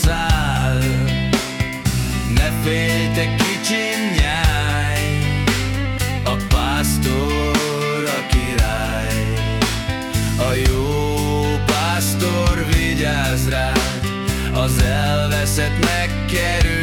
száll. Ne félj, te kicsin nyáj A pásztor a király A jó pásztor vigyáz rád Az elveszett megkerül.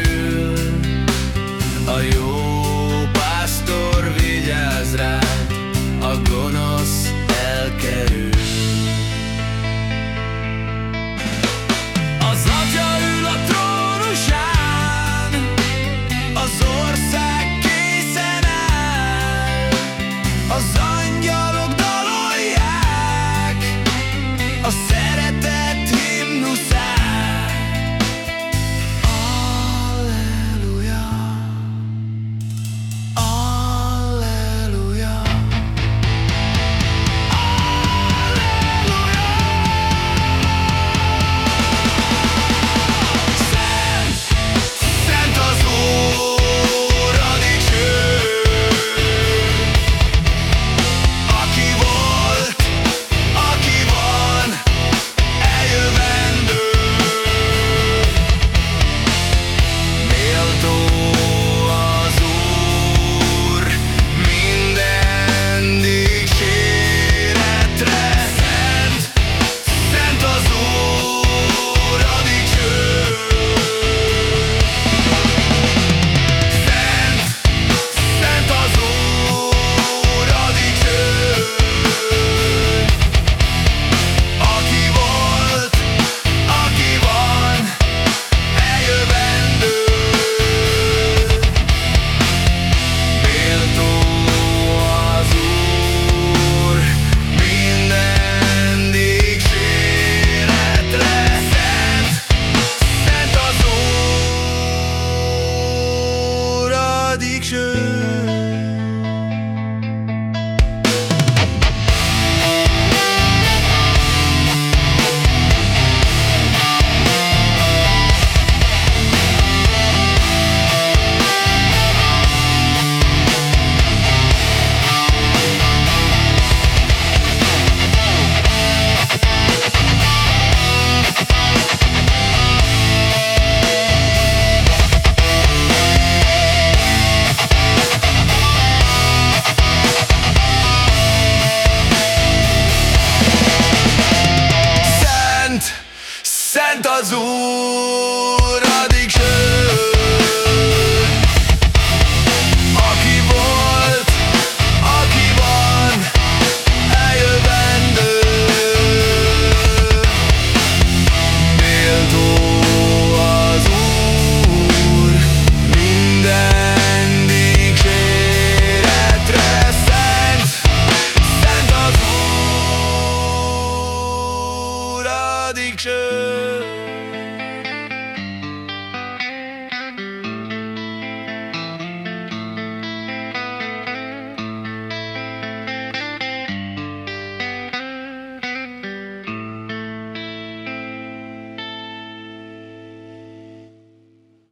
vento azul.